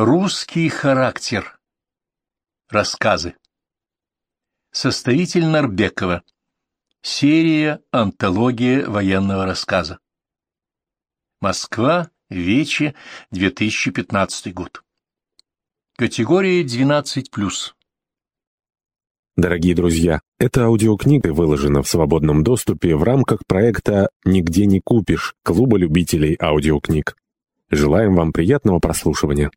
Русский характер. Рассказы. Составитель Нарбекова. Серия «Антология военного рассказа». Москва, Вече, 2015 год. Категория 12+. Дорогие друзья, эта аудиокнига выложена в свободном доступе в рамках проекта «Нигде не купишь» Клуба любителей аудиокниг. Желаем вам приятного прослушивания.